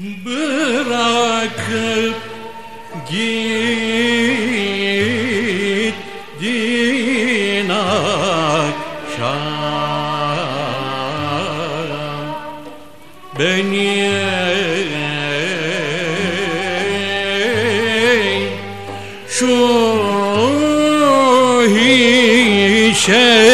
Bırakıp gittin akşam. Beni şu hişeni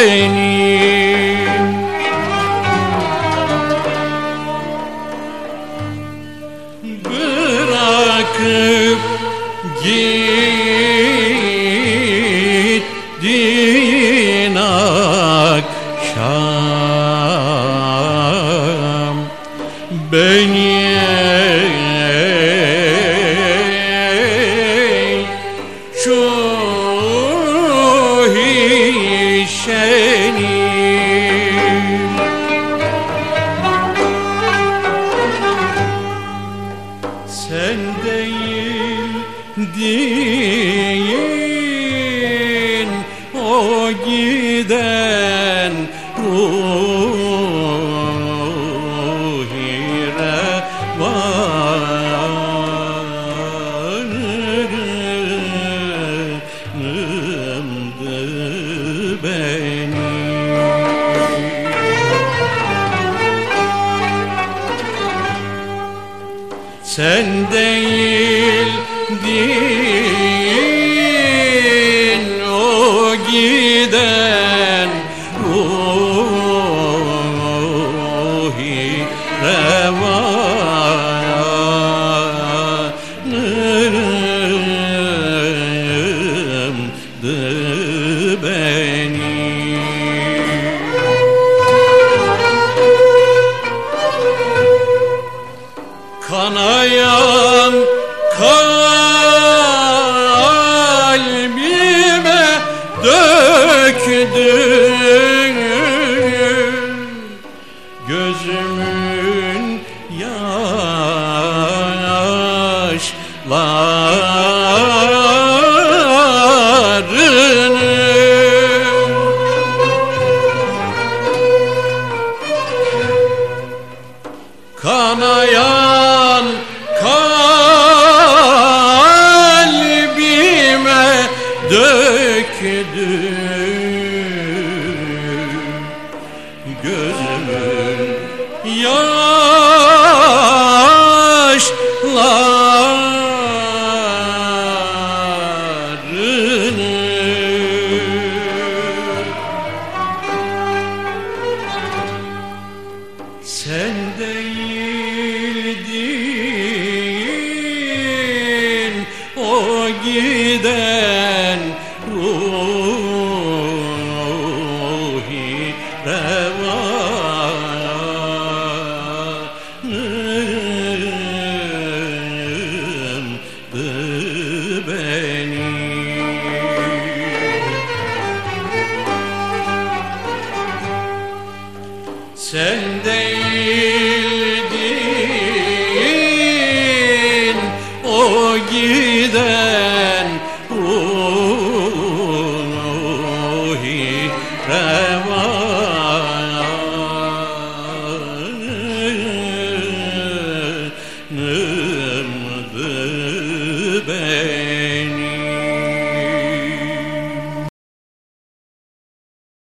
beni şu hişeni. Sen değildin o giden sen değildin Kanayan kalbime döktün Gözümün yaşlarını Kanayan döktü Gözümün yaşlarını sen o giden Sen değildin o giden